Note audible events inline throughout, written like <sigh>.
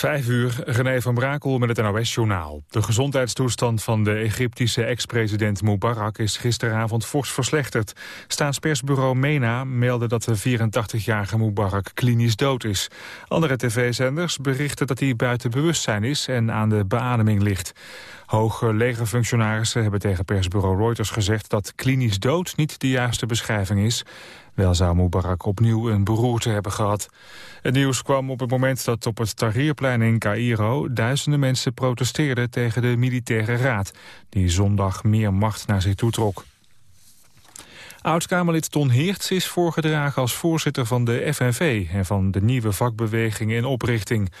Vijf uur, René van Brakel met het NOS-journaal. De gezondheidstoestand van de Egyptische ex-president Mubarak is gisteravond fors verslechterd. Staatspersbureau MENA meldde dat de 84-jarige Mubarak klinisch dood is. Andere tv-zenders berichten dat hij buiten bewustzijn is en aan de beademing ligt. Hoge legerfunctionarissen hebben tegen persbureau Reuters gezegd dat klinisch dood niet de juiste beschrijving is. Wel zou Mubarak opnieuw een beroerte hebben gehad. Het nieuws kwam op het moment dat op het Tahrirplein in Cairo... duizenden mensen protesteerden tegen de militaire raad... die zondag meer macht naar zich toetrok. Oud-Kamerlid Ton Heerts is voorgedragen als voorzitter van de FNV... en van de nieuwe vakbeweging in oprichting.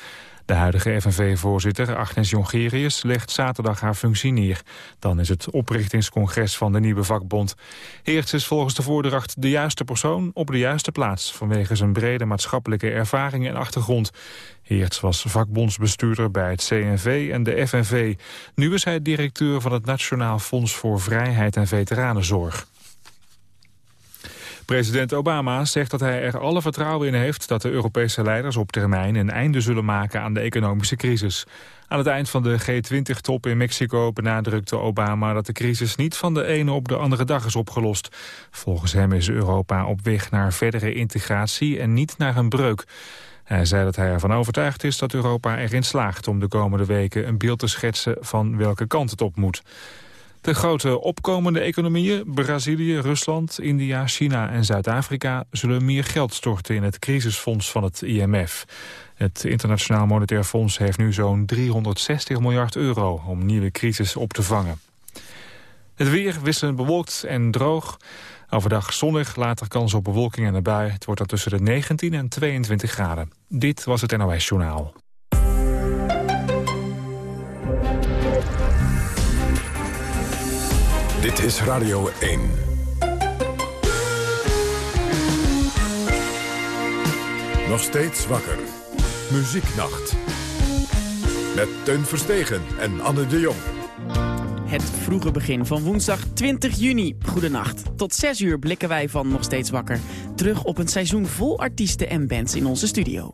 De huidige FNV-voorzitter Agnes Jongerius legt zaterdag haar functie neer. Dan is het oprichtingscongres van de nieuwe vakbond. Heerts is volgens de voordracht de juiste persoon op de juiste plaats... vanwege zijn brede maatschappelijke ervaring en achtergrond. Heerts was vakbondsbestuurder bij het CNV en de FNV. Nu is hij directeur van het Nationaal Fonds voor Vrijheid en Veteranenzorg. President Obama zegt dat hij er alle vertrouwen in heeft dat de Europese leiders op termijn een einde zullen maken aan de economische crisis. Aan het eind van de G20-top in Mexico benadrukte Obama dat de crisis niet van de ene op de andere dag is opgelost. Volgens hem is Europa op weg naar verdere integratie en niet naar een breuk. Hij zei dat hij ervan overtuigd is dat Europa erin slaagt om de komende weken een beeld te schetsen van welke kant het op moet. De grote opkomende economieën, Brazilië, Rusland, India, China en Zuid-Afrika... zullen meer geld storten in het crisisfonds van het IMF. Het Internationaal Monetair Fonds heeft nu zo'n 360 miljard euro... om nieuwe crisis op te vangen. Het weer wisselend bewolkt en droog. Overdag zonnig, later kans op bewolking en erbij. Het wordt dan tussen de 19 en 22 graden. Dit was het NOS Journaal. Dit is Radio 1. Nog steeds wakker. Muzieknacht. Met Teun Verstegen en Anne de Jong. Het vroege begin van woensdag 20 juni. Goedenacht. Tot 6 uur blikken wij van Nog Steeds Wakker... terug op een seizoen vol artiesten en bands in onze studio.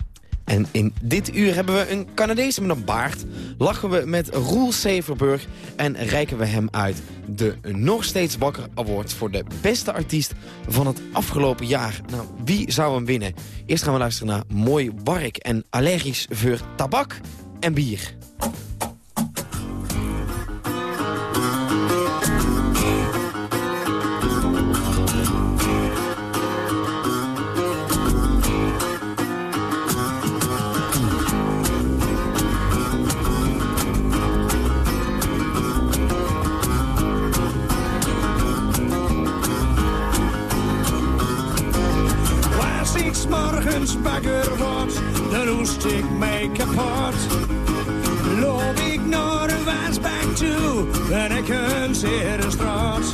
En in dit uur hebben we een Canadees met een baard, lachen we met Roel Severburg en reiken we hem uit de nog steeds wakker award voor de beste artiest van het afgelopen jaar. Nou, wie zou hem winnen? Eerst gaan we luisteren naar Mooi Wark en allergisch voor tabak en bier. Bagger wordt, dan hoest ik mij kapot. Loop ik naar de wasbak toe, en ik een zeer straat.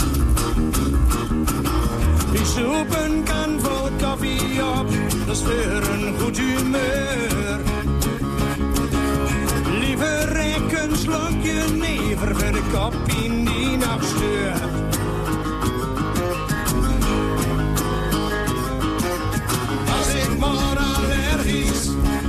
Ik zoep een kan vol koffie op, dat is een goed humeur. Liever ik een slokje never voor de kop in die nog steurt. tabak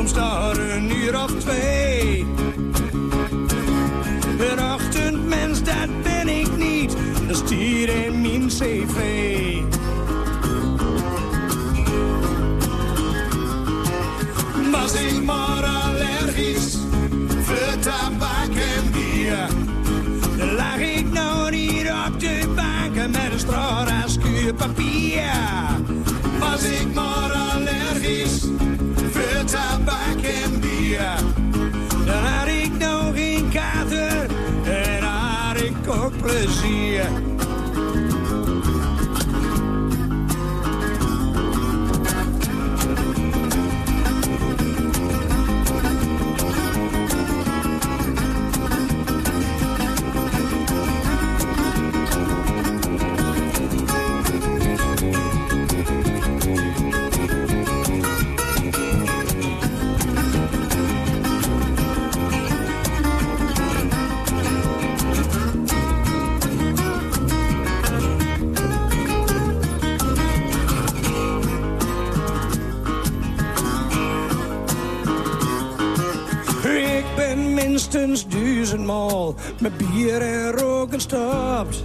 soms daar een uur of twee. Een ochtendmens, dat ben ik niet, dat stier in mijn cv. Was ik maar allergisch voor tabak en bier dan lag ik nou niet op de banken met een straat als papier. Was ik minstens duizendmaal met bier en roken stopt.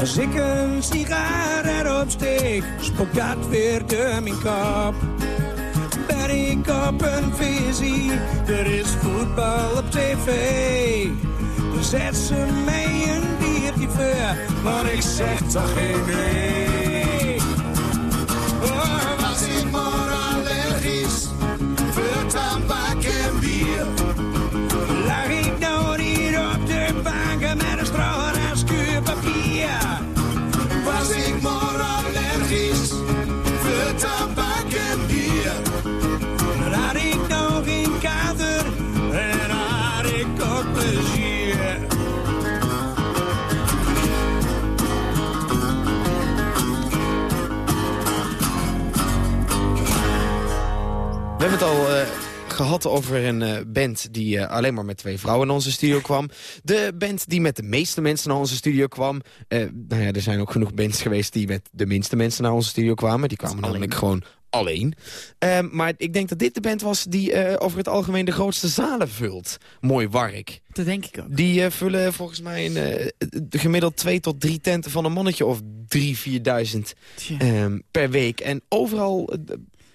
Als ik een sigaret opsteek, spookt dat weer door mijn kop. Ben ik op een visie, er is voetbal op tv. Zet ze mij een biertje voor, maar ik zeg toch geen nee. Oh, was ik maar allergisch voor tabak en bier. Al eh, gehad over een eh, band die eh, alleen maar met twee vrouwen in onze studio kwam. De band die met de meeste mensen naar onze studio kwam. Nou ja, er zijn ook genoeg bands geweest die met de minste mensen naar onze studio kwamen. Die kwamen namelijk gewoon alleen. Eh, maar ik denk dat dit de band was die over het algemeen de grootste zalen vult. Mooi wark. Dat denk ik ook. Die vullen volgens mij een, gemiddeld twee tot drie tenten van een mannetje of drie, vierduizend ehm, per week. En overal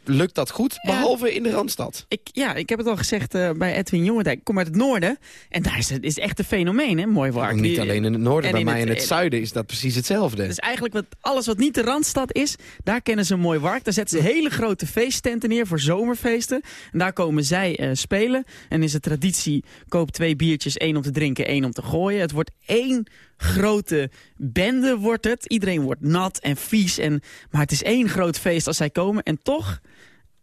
lukt dat goed, behalve in de Randstad. Ik, ja, ik heb het al gezegd eh, bij Edwin Jongendijk. Ik kom uit het noorden. En daar is het is echt een fenomeen, hè? Mooi wark. niet alleen in het noorden, en bij in mij het- in het zuiden is dat precies hetzelfde. Dus eigenlijk wat, alles wat niet de Randstad is, daar kennen ze een mooi wark. Daar zetten ze hele grote feesttenten neer voor zomerfeesten. En daar komen zij eh, spelen. En is het traditie, koop twee biertjes, één om te drinken, één om te gooien. Het wordt één grote bende, wordt het. Iedereen wordt nat en vies. En, maar het is één groot feest als zij komen. En toch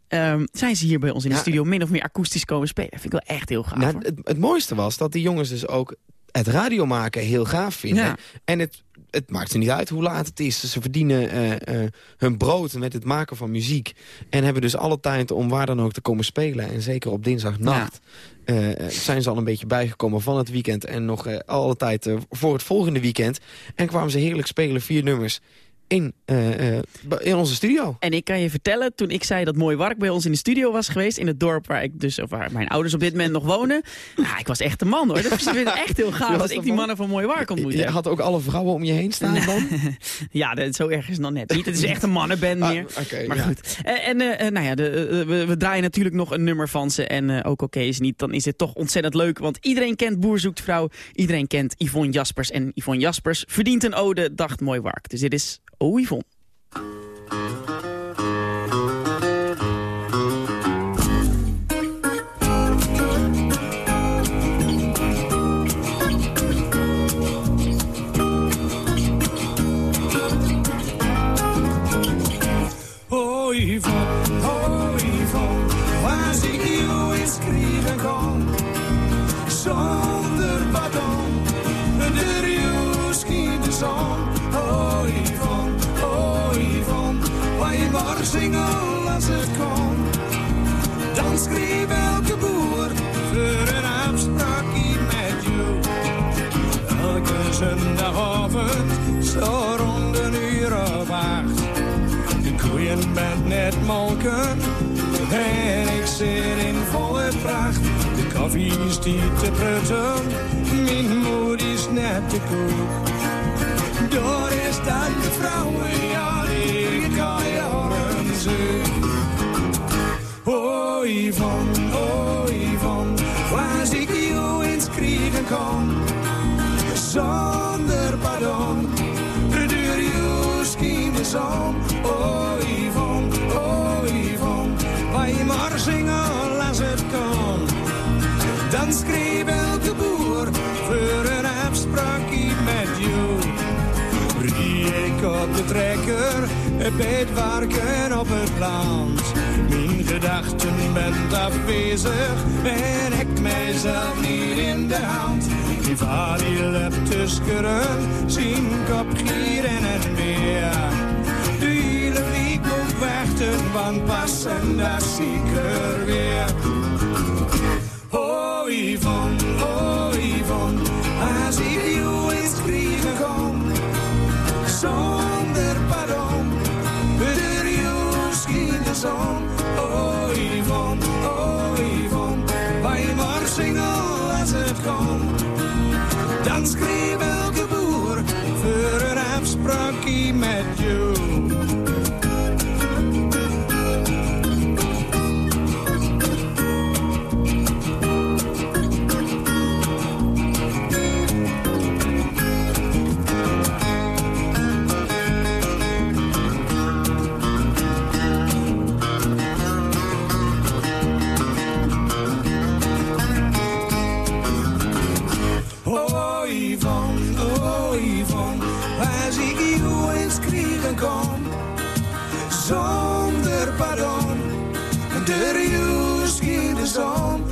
ehm, zijn ze hier bij ons in de Ja. studio min of meer akoestisch komen spelen. Dat vind ik wel echt heel gaaf. Nou, het mooiste was dat die jongens dus ook het radio maken heel gaaf vinden. Ja. En het, het maakt ze niet uit hoe laat het is. Ze verdienen eh, eh, hun brood met het maken van muziek. En hebben dus alle tijd om waar dan ook te komen spelen. En zeker op dinsdagnacht eh, eh, zijn ze al een beetje bijgekomen van het weekend. En nog alle tijd voor het volgende weekend. En kwamen ze heerlijk spelen, vier nummers, in, eh, eh, in onze studio. En ik kan je vertellen, toen ik zei dat Mooi Wark bij ons in de studio was geweest... in het dorp waar, ik dus, of waar mijn ouders op dit moment nog wonen... Nou, ik was echt de man hoor. Dat vind ik echt heel gaaf dat ik die man? mannen van Mooi Wark ontmoette. Je had ook alle vrouwen om je heen staan <laughs> dan? Ja, dat, zo erg is het nog net niet. Het is echt een mannenband Ah, meer. maar ja. goed. Eh, En nou ja, de, we, we draaien natuurlijk nog een nummer van ze. En ook oké is niet, dan is dit toch ontzettend leuk. Want iedereen kent Boer zoekt vrouw. Iedereen kent Yvonne Jaspers. En Yvonne Jaspers verdient een ode, dacht Mooi Wark. Dus dit is Yvonne. Oh. Zonder pardon, de schiet de zon. Maar zingen als het kon. Dan schreef elke boer voor een afspraakje met jou. Elke zondagavond, zo rond een uur of acht. De koeien bent net molken en ik zit in volle pracht. De koffie is niet te prutten, mijn moed is net te koek. Door is dat de vrouwen, zonder pardon. Verdeur je scheme zon, oh Yvonne, oh Yvonne. Waar je maar zingen als het kan. Dan schreef elke boer voor een afspraak met jou. Riek op de trekker, het bedwarken op het land. Mijn gedachten bent afwezig en ik mijzelf niet in de hand. Die vader die loopt tussen zien kop gieren en weer. De hele week op wachten, want pas en daar zie ik er weer. Oh Yvonne, oh Yvonne, als ik jou eens kriegen kom, zonder pardon, bedoel je de zon. Yvonne, oh Yvonne, als ik jou eens kriegen kom, zonder pardon, door jou schiet de zon.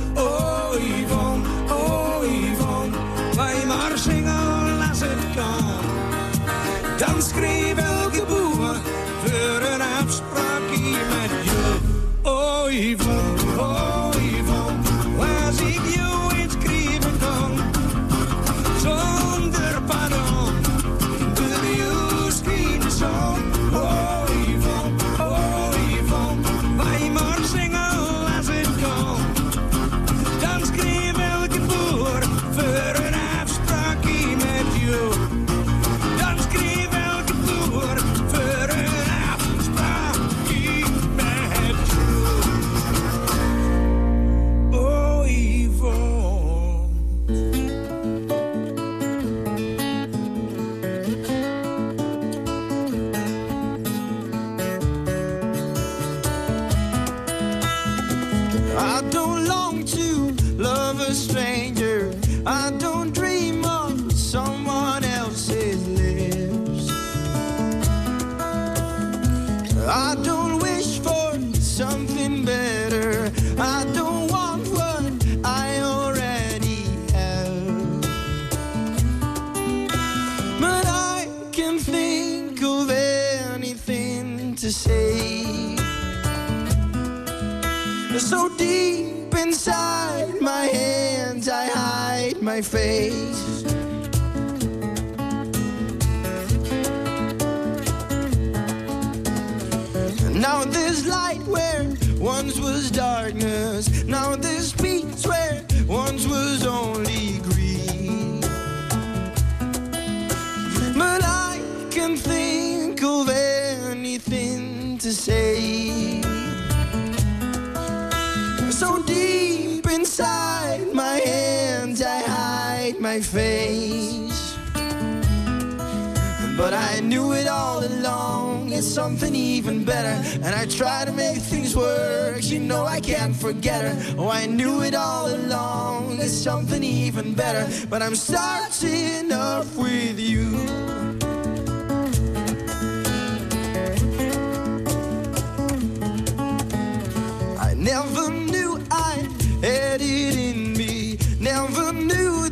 My face. Now there's light where once was darkness. My face. But I knew it all along, it's something even better. And I try to make things work, you know I can't forget her. Oh, I knew it all along, it's something even better. But I'm starting off with you. I never knew I had it in me. Never knew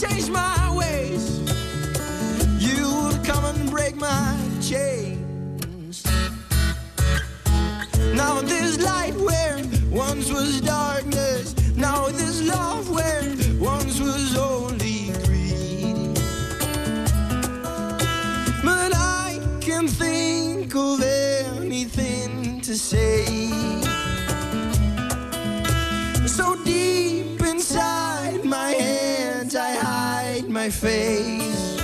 change my ways. You would come and break my chains. Now there's light where once was darkness. Now there's love where once was only greed. But I can think of anything to say. So deep inside my hide my face.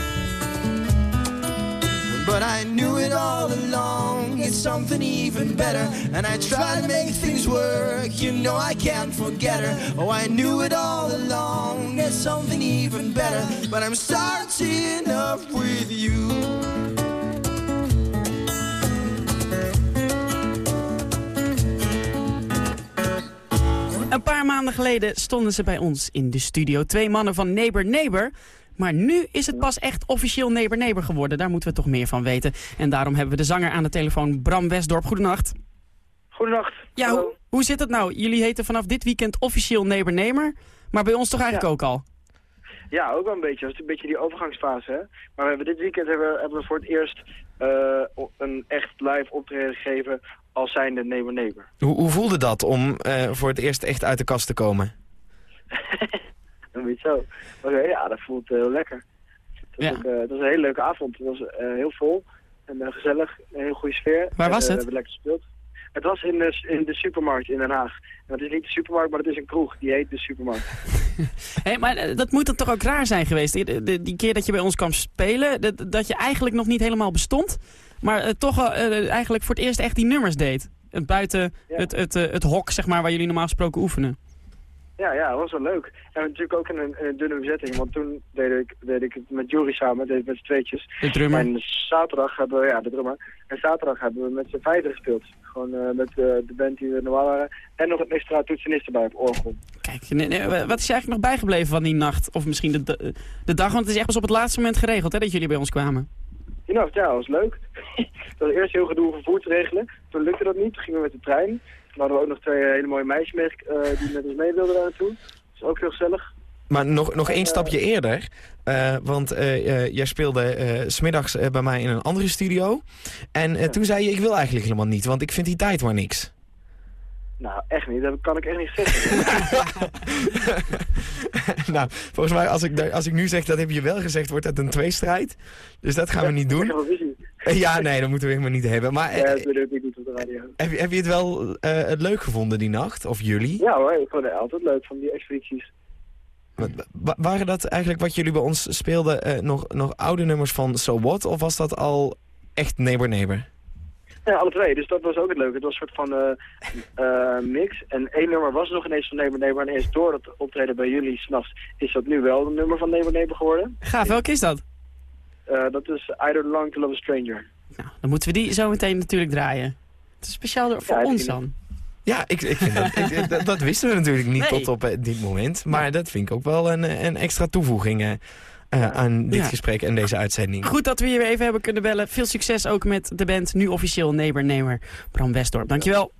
But I knew it all along, it's something even better. And I try to make things work, you know I can't forget her. Oh, I knew it all along, it's something even better. But I'm starting up with you. Een paar maanden geleden stonden ze bij ons in de studio. Twee mannen van Neighbor Neighbor. Maar nu is het pas echt officieel Neighbor Neighbor geworden. Daar moeten we toch meer van weten. En daarom hebben we de zanger aan de telefoon, Bram Westdorp. Goedenacht. Goedenacht. Ja, hoe, zit het nou? Jullie heten vanaf dit weekend officieel Neighbor Neighbor. Maar bij ons toch eigenlijk ook al? Ja, ook wel een beetje. Dat is een beetje die overgangsfase, hè. Maar we hebben dit weekend hebben, we- hebben we voor het eerst eh, een echt live optreden gegeven als zijnde Neighbor Neighbor. Hoe, hoe voelde dat om eh, voor het eerst echt uit de kast te komen? <laughs> <laughs> Weet zo. Oké, ja, dat voelt eh, heel lekker. Het was, Ja. ook, eh, het was een hele leuke avond. Het was eh, heel vol en gezellig. Een hele goede sfeer. Waar En, was het? We hebben lekker gespeeld. Het was in de, in de supermarkt in Den Haag. En het is niet de supermarkt, maar het is een kroeg. Die heet de supermarkt. <laughs> Hé, maar dat moet dan toch ook raar zijn geweest? Die, die, die keer dat je bij ons kwam spelen, dat, dat je eigenlijk nog niet helemaal bestond. Maar toch eigenlijk voor het eerst echt die nummers deed. Buiten Ja. het, het, het hok, zeg maar, waar jullie normaal gesproken oefenen. Ja, ja, dat was wel leuk. En natuurlijk ook in een, in een dunne bezetting. Want toen deed ik, deed ik het met Jury samen, deed ik met z'n tweetjes. De drummer. En zaterdag hebben we, ja, de drummer. En zaterdag hebben we met z'n vijfde gespeeld. Gewoon eh, met eh, de band die we normaal waren. En nog een extra toetsenist erbij op orgel. Kijk, nee, nee, wat is je eigenlijk nog bijgebleven van die nacht? Of misschien de, de, dag, want het is echt pas op het laatste moment geregeld hè, dat jullie bij ons kwamen. Die nacht, ja, dat was leuk. <laughs> Het was eerst heel gedoe om vervoer te regelen. Toen lukte dat niet. Toen gingen we met de trein. Toen hadden we ook nog twee hele mooie meisjes mee, eh, die met ons mee wilden daar naartoe. Dat is ook heel gezellig. Maar nog, nog één Eh, stapje eerder. eh, want eh, eh, jij speelde eh, smiddags eh, bij mij in een andere studio. En eh, toen zei je, ik wil eigenlijk helemaal niet, want ik vind die tijd maar niks. Nou, echt niet. Dat kan ik echt niet zeggen. <laughs> nou, volgens mij, als ik, als ik nu zeg, dat heb je wel gezegd, wordt het een tweestrijd. Dus dat gaan we niet doen. Eh, <laughs> ja, nee, dat moeten we helemaal niet hebben. Maar eh, Ja, dat wil ik niet op de radio. heb, je, heb je het wel eh, het leuk gevonden die nacht? Of jullie? Ja hoor, ik vond het altijd leuk van die expedities. Wa- wa- Waren dat eigenlijk wat jullie bij ons speelden eh, nog, nog oude nummers van So What? Of was dat al echt Neighbor Neighbor? Ja, alle twee. Dus dat was ook het leuke. Het was een soort van eh, eh, mix. En één nummer was nog ineens van Neighbor Neighbor. En eerst door dat optreden bij jullie s'nachts is dat nu wel een nummer van Neighbor Neighbor geworden. Gaaf, welke is dat? Eh, dat is I Don't Long to Love a Stranger. Nou, dan moeten we die zo meteen natuurlijk draaien. Het is speciaal voor Ja, ons dan. Ja, ik, ik vind dat, ik- dat, dat wisten we natuurlijk niet Nee. tot op eh, dit moment. Maar dat vind ik ook wel een, eh, een extra toevoeging aan dit Ja. gesprek en deze uitzending. Goed dat we je weer even hebben kunnen bellen. Veel succes ook met de band, nu officieel Neighbor Neighbor. Bram Westdorp, dankjewel.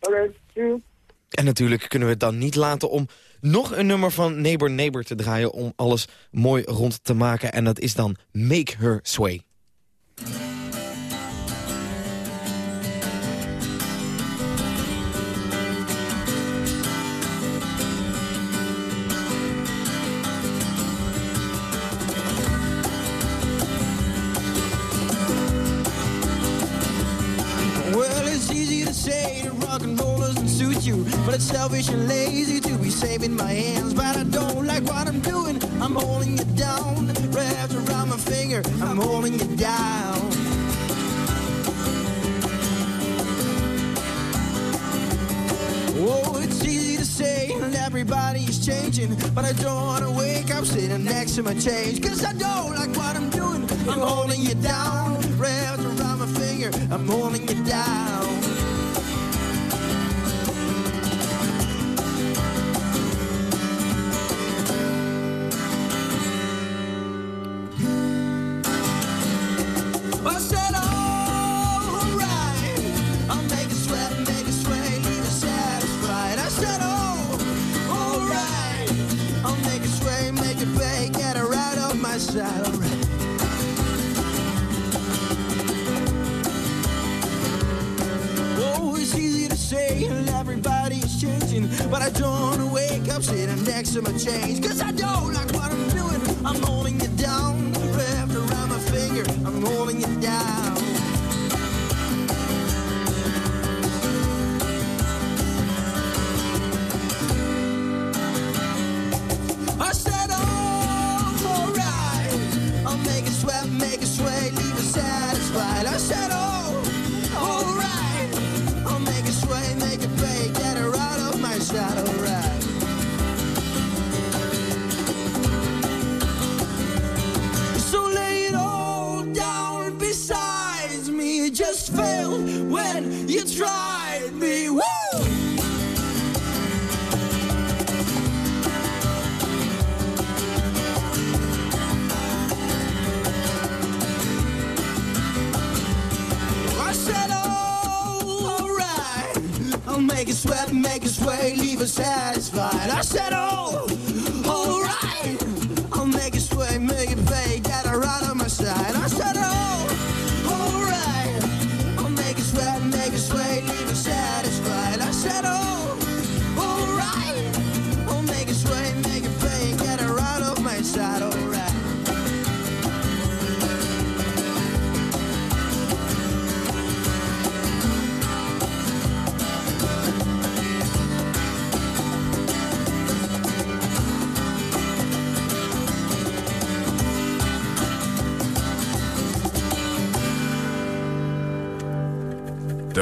Oké, doei. En natuurlijk kunnen we het dan niet laten om nog een nummer van Neighbor Neighbor te draaien... om alles mooi rond te maken. En dat is dan Make Her Sway. Well, it's easy to say that rock and roll doesn't suit you, but it's selfish and lazy saving my hands. But I don't like what I'm doing. I'm holding you down, wrapped around my finger. I'm holding you down. Oh, it's easy to say that everybody is changing, but I don't wanna wake up sitting next to my change. Cause I don't like what I'm doing. I'm holding you down, wrapped around my finger. I'm holding you down. Sitting next to my change. Cause I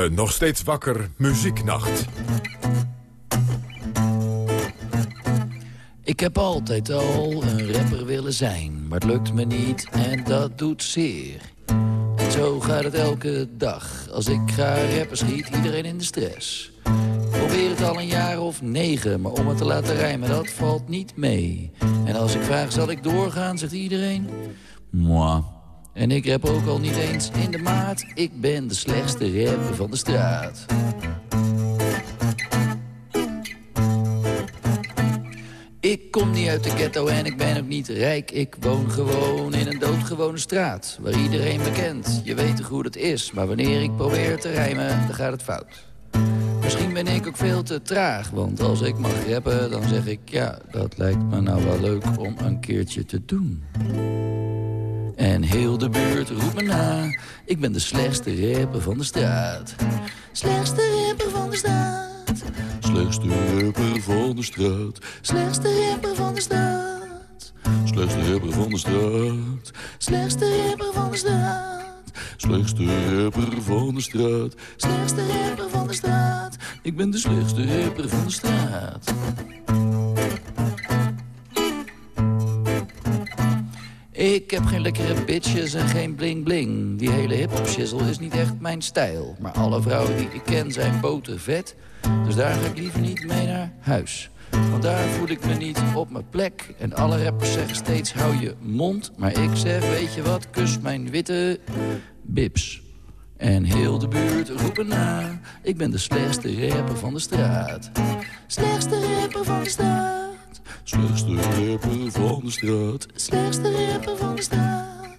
De nog steeds wakker muzieknacht. Ik heb altijd al een rapper willen zijn, maar het lukt me niet en dat doet zeer. En zo gaat het elke dag. Als ik ga rappen schiet iedereen in de stress. Probeer het al een jaar of negen, maar om het te laten rijmen dat valt niet mee. En als ik vraag zal ik doorgaan, zegt iedereen, moi. En ik rap ook al niet eens in de maat, ik ben de slechtste rapper van de straat. Ik kom niet uit de ghetto en ik ben ook niet rijk. Ik woon gewoon in een doodgewone straat. Waar iedereen me kent, je weet toch hoe dat is. Maar wanneer ik probeer te rijmen, dan gaat het fout. Misschien ben ik ook veel te traag. Want als ik mag rappen, dan zeg ik... Ja, dat lijkt me nou wel leuk om een keertje te doen. En heel de buurt roept me na. Ik ben de slechtste rapper van de straat. Slechtste rapper van de straat. Slechtste rapper van de straat. Slechtste rapper van de straat. Slechtste rapper van de straat. Slechtste rapper van de straat. Slechtste rapper van de straat. Slechtste rapper van de straat. Ik ben de slechtste rapper van de straat. Ik heb geen lekkere bitches en geen bling bling. Die hele hip-hop shizzle is niet echt mijn stijl. Maar alle vrouwen die ik ken zijn botervet. Dus daar ga ik liever niet mee naar huis. Want daar voel ik me niet op mijn plek. En alle rappers zeggen steeds hou je mond. Maar ik zeg weet je wat, kus mijn witte bips. En heel de buurt roepen na. Ik ben de slechtste rapper van de straat. Slechtste rapper van de straat. Slechtste rapper van de straat. Slechtste rapper van de straat.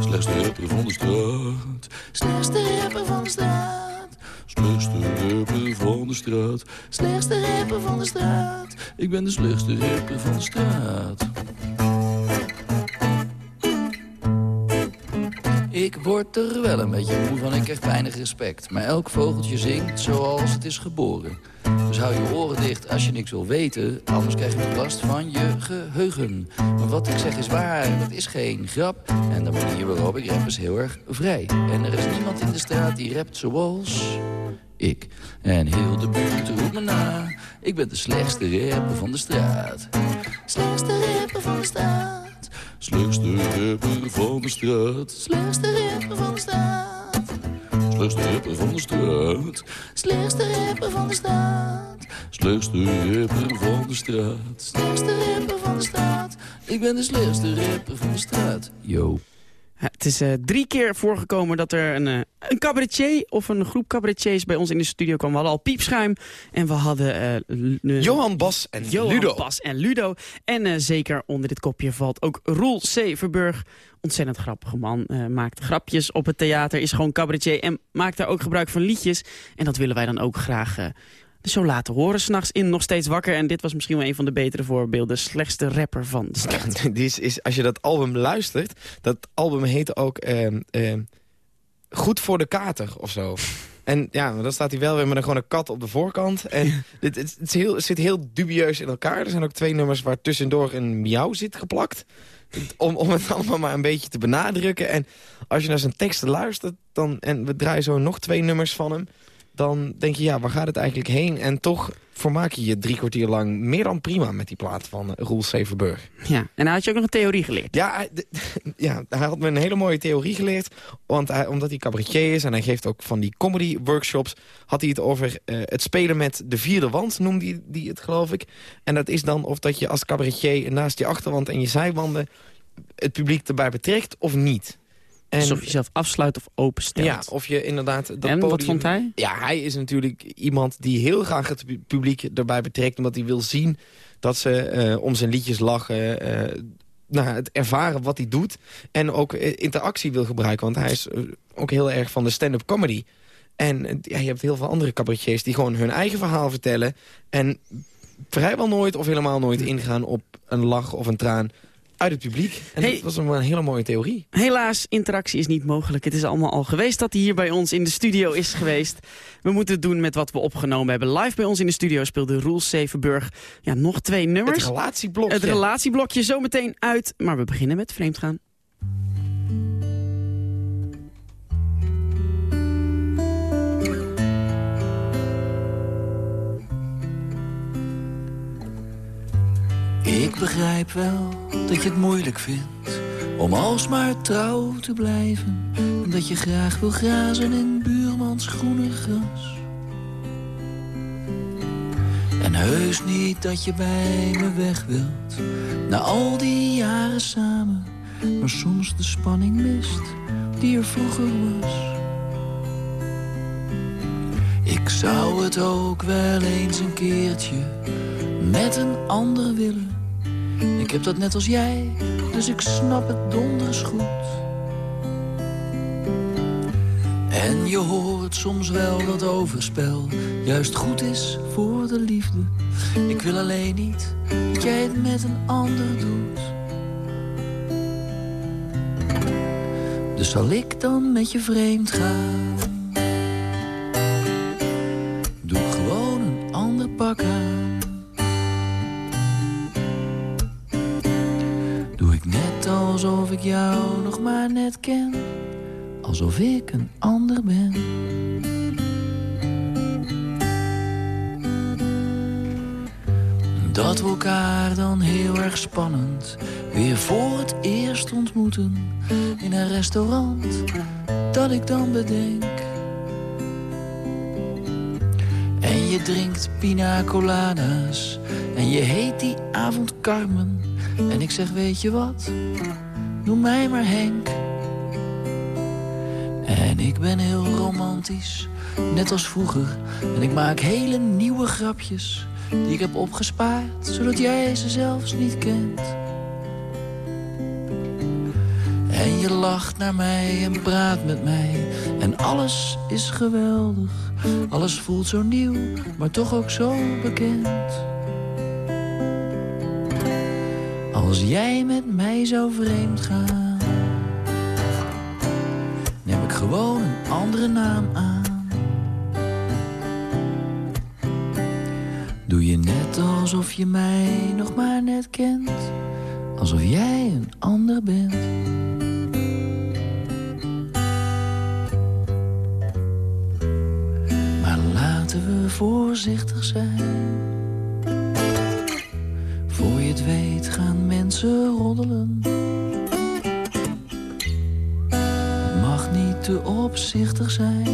Slechtste rapper van de straat. Slechtste rapper van de straat. Slechtste rapper van de straat. Slechtste rapper van de straat. Ik ben de slechtste rapper van de straat. Ik word er wel een beetje moe van, ik krijg weinig respect. Maar elk vogeltje zingt zoals het is geboren. Dus hou je oren dicht als je niks wil weten. Anders krijg je last van je geheugen. Maar wat ik zeg is waar, dat is geen grap. En de manier waarop ik rap is heel erg vrij. En er is niemand in de straat die rapt zoals ik. En heel de buurt roept me na. Ik ben de slechtste rapper van de straat. Slechtste rapper van de straat. Slechtste rapper van de straat. Slechtste rapper van de straat. Slechtste rapper van de straat. Slechtste rapper van de straat. Slechtste rapper van de straat. Slechtste rapper van de straat. Ik ben de slechtste rapper van de straat. Yo. Het is eh, drie keer voorgekomen dat er een, eh, een cabaretier of een groep cabaretiers bij ons in de studio kwam. We hadden al Piepschuim en we hadden... eh, Johan Bas en Johan Ludo. Bas en Ludo. En zeker onder dit kopje valt ook Roel C. Verburg. Ontzettend grappige man. maakt grapjes op het theater, is gewoon cabaretier... en maakt daar ook gebruik van liedjes. En dat willen wij dan ook graag eh, zo laten horen. S'nachts in Nog Steeds Wakker. En dit was misschien wel een van de betere voorbeelden. Slechtste rapper van de stad. <laughs> Die is, is, als je dat album luistert, dat album heet ook ehm, ehm, Goed voor de Kater of zo. <laughs> En ja, dan staat hij wel weer met een, gewoon een kat op de voorkant. En dit, het, heel, het zit heel dubieus in elkaar. Er zijn ook twee nummers waar tussendoor een miauw zit geplakt. Om, om het <laughs> allemaal maar een beetje te benadrukken. En als je naar zijn teksten luistert, dan, en we draaien zo nog twee nummers van hem... dan denk je, ja, waar gaat het eigenlijk heen? En toch vermaak je je drie kwartier lang meer dan prima... met die plaat van uh, Roel Severburg. Ja, en dan had je ook nog een theorie geleerd. Ja, hij- <laughs> ja, hij had me een hele mooie theorie geleerd. Want hij, omdat hij cabaretier is en hij geeft ook van die comedy workshops... had hij het over eh, het spelen met de vierde wand, noemde hij die het geloof ik. En dat is dan of dat je als cabaretier naast je achterwand en je zijwanden... het publiek erbij betrekt of niet. En, Alsof je jezelf afsluit of openstelt. ja, of je inderdaad... Dat en wat vond hij? Ja, hij is natuurlijk iemand die heel graag het pu- publiek erbij betrekt... omdat hij wil zien dat ze eh, om zijn liedjes lachen... eh, nou, het ervaren wat hij doet. En ook eh, interactie wil gebruiken. Want hij is ook heel erg van de stand-up comedy. En ja, je hebt heel veel andere cabaretiers... die gewoon hun eigen verhaal vertellen. En vrijwel nooit of helemaal nooit ingaan op een lach of een traan uit het publiek. En Hey. dat was een, een hele mooie theorie. Helaas, interactie is niet mogelijk. Het is allemaal al geweest dat hij hier bij ons in de studio is geweest. We moeten het doen met wat we opgenomen hebben. Live bij ons in de studio speelde Roel Zevenburg ja, nog twee Het nummers. relatieblokje. Het relatieblokje zometeen uit, maar we beginnen met vreemdgaan. Ik begrijp wel dat je het moeilijk vindt om alsmaar trouw te blijven. En dat je graag wil grazen in buurmans groene gras. En heus niet dat je bij me weg wilt, na al die jaren samen. Maar soms de spanning mist die er vroeger was. Ik zou het ook wel eens een keertje met een ander willen. Ik heb dat net als jij, dus ik snap het donders goed. En je hoort soms wel dat overspel juist goed is voor de liefde. Ik wil alleen niet dat jij het met een ander doet. Dus zal ik dan met je vreemd gaan? Ik jou nog maar net ken. Alsof ik een ander ben. Dat we elkaar dan heel erg spannend weer voor het eerst ontmoeten in een restaurant dat ik dan bedenk. En je drinkt pina coladas en je heet die avond Carmen. En ik zeg weet je wat, noem mij maar Henk. En ik ben heel romantisch, net als vroeger. En ik maak hele nieuwe grapjes die ik heb opgespaard, zodat jij ze zelfs niet kent. En je lacht naar mij en praat met mij. En alles is geweldig. Alles voelt zo nieuw, maar toch ook zo bekend. Als jij met mij zou vreemd gaan, neem ik gewoon een andere naam aan. Doe je net alsof je mij nog maar net kent, alsof jij een ander bent. Maar laten we voorzichtig zijn. Het mag niet te opzichtig zijn.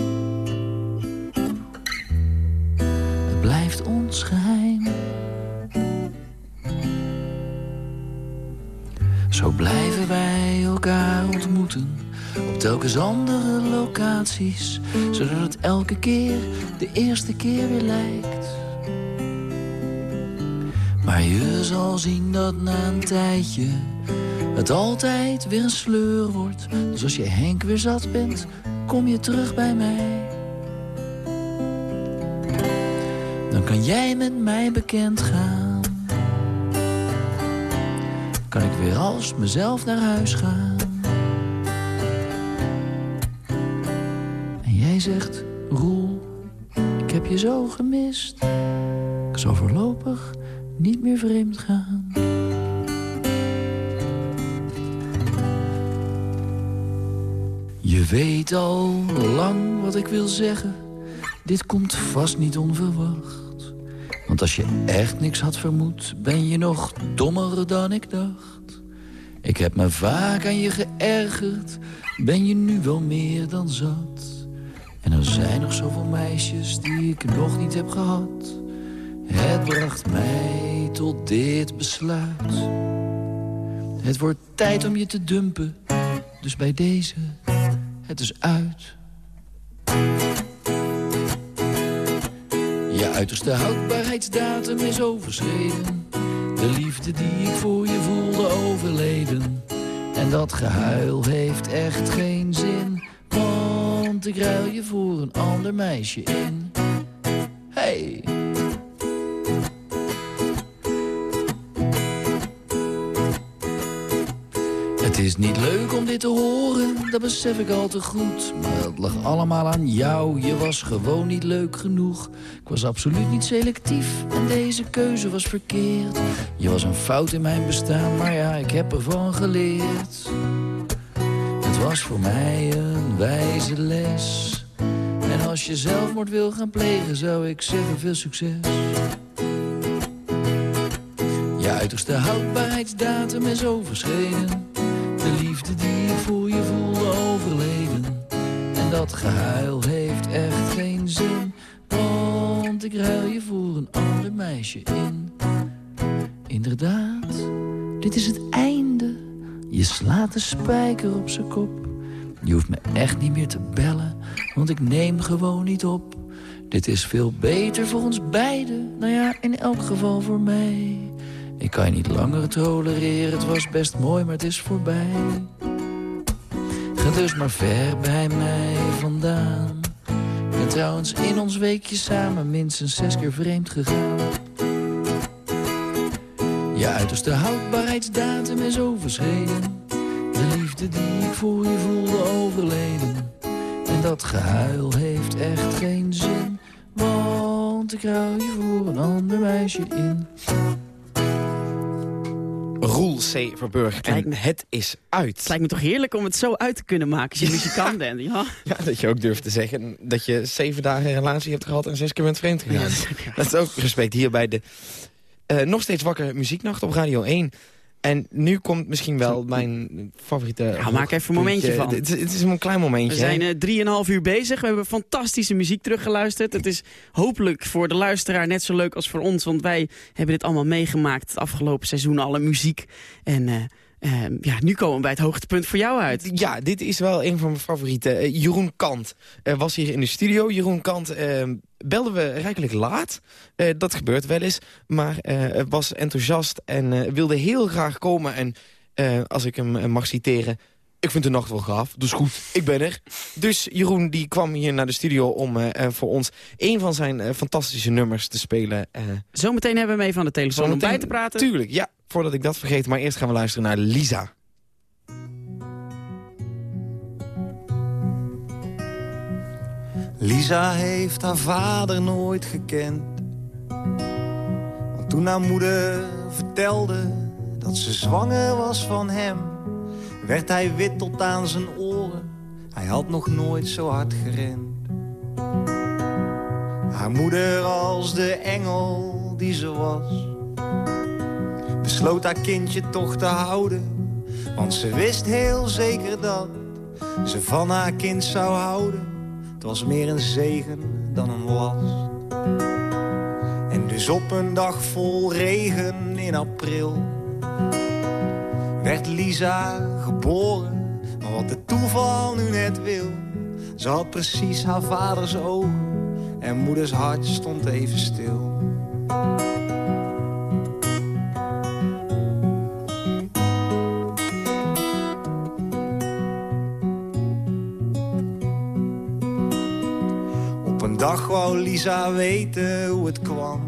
Het blijft ons geheim. Zo blijven wij elkaar ontmoeten op telkens andere locaties, zodat het elke keer de eerste keer weer lijkt. Maar je zal zien dat na een tijdje het altijd weer een sleur wordt. Dus als je Henk weer zat bent, kom je terug bij mij. Dan kan jij met mij bekend gaan. Kan ik weer als mezelf naar huis gaan. En jij zegt, Roel, ik heb je zo gemist. Ik zal voorlopig niet meer vreemd gaan. Je weet al lang wat ik wil zeggen. Dit komt vast niet onverwacht. Want als je echt niks had vermoed, ben je nog dommer dan ik dacht. Ik heb me vaak aan je geërgerd, ben je nu wel meer dan zat. En er zijn nog zoveel meisjes die ik nog niet heb gehad. Het bracht mij tot dit besluit. Het wordt tijd om je te dumpen, dus bij deze het is uit. Je uiterste houdbaarheidsdatum is overschreden. De liefde die ik voor je voelde overleden. En dat gehuil heeft echt geen zin. Want ik ruil je voor een ander meisje in. Hey! Niet leuk om dit te horen, dat besef ik al te goed. Maar het lag allemaal aan jou, je was gewoon niet leuk genoeg. Ik was absoluut niet selectief en deze keuze was verkeerd. Je was een fout in mijn bestaan, maar ja, ik heb ervan geleerd. Het was voor mij een wijze les. En als je zelfmoord wil gaan plegen, zou ik zeggen veel succes. Je uiterste houdbaarheidsdatum is overschreden. De liefde die voor je voelde overleden. En dat gehuil heeft echt geen zin. Want ik ruil je voor een ander meisje in. Inderdaad, dit is het einde. Je slaat de spijker op zijn kop. Je hoeft me echt niet meer te bellen, want ik neem gewoon niet op. Dit is veel beter voor ons beiden. Nou ja, in elk geval voor mij. Ik kan je niet langer tolereren, het was best mooi, maar het is voorbij. Ga dus maar ver bij mij vandaan. Ben trouwens in ons weekje samen minstens zes keer vreemd gegaan. Je uiterste houdbaarheidsdatum is overschreden. De liefde die ik voor je voelde overleden. En dat gehuil heeft echt geen zin. Want ik ruil je voor een ander meisje in. Roel C. Verburg. En me- het is uit. Het lijkt me toch heerlijk om het zo uit te kunnen maken als je muzikant bent. Ja. Ja, dat je ook durft te zeggen dat je zeven dagen een relatie hebt gehad en zes keer bent vreemd gegaan. Dat is ook respect hier bij de eh, nog steeds wakker muzieknacht op Radio 1. En nu komt misschien wel mijn favoriete... Ja, maak even een momentje van. Het, is- het is een klein momentje. We zijn hè? eh, drieënhalf uur bezig. We hebben fantastische muziek teruggeluisterd. Het is hopelijk voor de luisteraar net zo leuk als voor ons. Want wij hebben dit allemaal meegemaakt het afgelopen seizoen. Alle muziek. En eh, eh, ja, nu komen we bij het hoogtepunt voor jou uit. Ja, dit is wel een van mijn favorieten. Eh, Jeroen Kant was hier in de studio. Jeroen Kant eh, belden we rijkelijk laat. Eh, dat gebeurt wel eens. Maar eh, was enthousiast en eh, wilde heel graag komen. En als ik hem mag citeren... Ik vind de nacht wel gaaf, dus goed, ik ben er. Dus Jeroen die kwam hier naar de studio om voor ons... een van zijn fantastische nummers te spelen. Zometeen hebben we hem even aan de telefoon om bij te praten. Tuurlijk, ja, voordat ik dat vergeet. Maar eerst gaan we luisteren naar Lisa. Lisa heeft haar vader nooit gekend. Want toen haar moeder vertelde dat ze zwanger was van hem, werd hij wit tot aan zijn oren. Hij had nog nooit zo hard gerend. Haar moeder als de engel die ze was, besloot haar kindje toch te houden. Want ze wist heel zeker dat ze van haar kind zou houden. Het was meer een zegen dan een last. En dus op een dag vol regen in april werd Lisa geboren. Maar wat het toeval nu net wil, ze had precies haar vaders ogen en moeders hart stond even stil. Dag wou Lisa weten hoe het kwam.